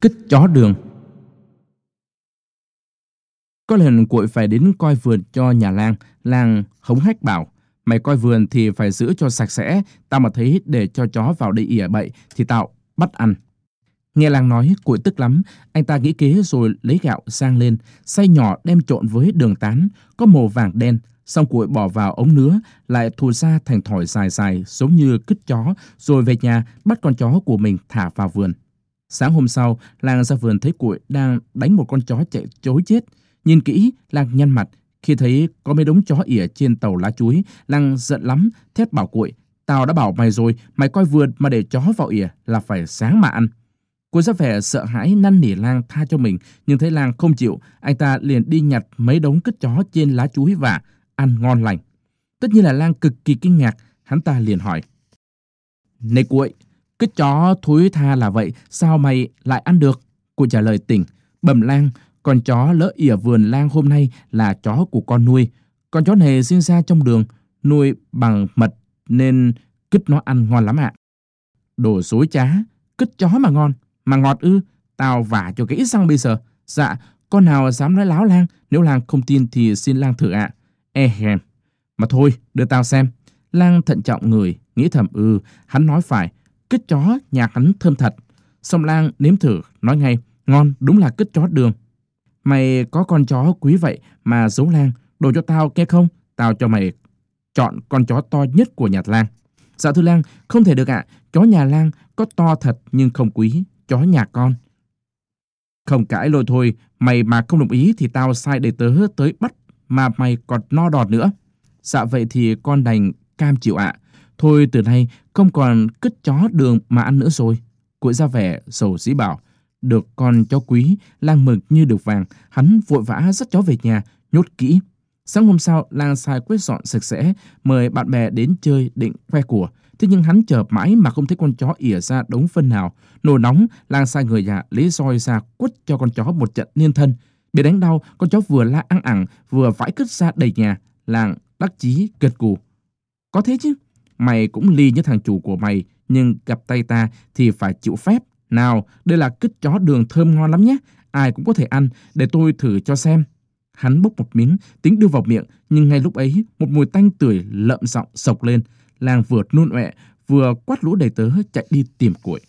Kích chó đường Có lần cuội phải đến coi vườn cho nhà làng, làng hống hách bảo, mày coi vườn thì phải giữ cho sạch sẽ, tao mà thấy để cho chó vào đây ỉa bậy thì tao bắt ăn. Nghe làng nói, cuội tức lắm, anh ta nghĩ kế rồi lấy gạo sang lên, xay nhỏ đem trộn với đường tán, có màu vàng đen, xong cuội bỏ vào ống nứa, lại thù ra thành thỏi dài dài giống như kích chó, rồi về nhà bắt con chó của mình thả vào vườn. Sáng hôm sau, làng ra vườn thấy cuội đang đánh một con chó chạy chối chết. Nhìn kỹ, làng nhăn mặt, khi thấy có mấy đống chó ỉa trên tàu lá chuối, làng giận lắm, thét bảo cuội, tao đã bảo mày rồi, mày coi vườn mà để chó vào ỉa là phải sáng mà ăn. Cô ra vẻ sợ hãi năn nỉ lang tha cho mình, nhưng thấy lang không chịu, anh ta liền đi nhặt mấy đống cứt chó trên lá chuối và ăn ngon lành. Tất nhiên là lang cực kỳ kinh ngạc, hắn ta liền hỏi. Này cuội, cứt chó thúi tha là vậy, sao mày lại ăn được? Cô trả lời tỉnh, bẩm lang, con chó lỡ ỉa vườn lang hôm nay là chó của con nuôi. Con chó này sinh ra trong đường, nuôi bằng mật nên cứt nó ăn ngon lắm ạ. Đồ dối trá, cứt chó mà ngon. Mà ngọt ư, tao vả cho cái ít răng bây giờ. Dạ, con nào dám nói láo lang, nếu lang không tin thì xin lang thử ạ. E à. Ehem, mà thôi, đưa tao xem. Lang thận trọng người, nghĩ thầm ừ, hắn nói phải, kích chó nhà hắn thơm thật. sông lang nếm thử, nói ngay, ngon, đúng là kích chó đường. Mày có con chó quý vậy mà giấu lang, đồ cho tao nghe không? Tao cho mày chọn con chó to nhất của nhà lang. Dạ thưa lang, không thể được ạ, chó nhà lang có to thật nhưng không quý, chó nhà con. Không cãi lôi thôi, mày mà không đồng ý thì tao sai đầy tớ tới bắt mà mày còn no đọt nữa. Dạ vậy thì con đành cam chịu ạ. Thôi từ nay không còn cứt chó đường mà ăn nữa rồi. Cụi ra vẻ sầu dĩ bảo. Được con chó quý, lang mừng như được vàng. Hắn vội vã dắt chó về nhà, nhốt kỹ. Sáng hôm sau, lang sai quét dọn sạch sẽ, mời bạn bè đến chơi định khoe của. Thế nhưng hắn chờ mãi mà không thấy con chó ỉa ra đống phân nào. Nổi nóng, lang sai người nhà lấy roi ra quất cho con chó một trận niên thân. Bị đánh đau, con chó vừa la ăn ẳng, vừa vãi cứt ra đầy nhà. Làng đắc chí gật cù Có thế chứ, mày cũng ly như thằng chủ của mày, nhưng gặp tay ta thì phải chịu phép. Nào, đây là cứt chó đường thơm ngon lắm nhé, ai cũng có thể ăn, để tôi thử cho xem. Hắn bốc một miếng, tính đưa vào miệng, nhưng ngay lúc ấy, một mùi tanh tưởi lợm giọng sộc lên. Làng vừa nôn ọe, vừa quát lũ đầy tớ chạy đi tìm củi.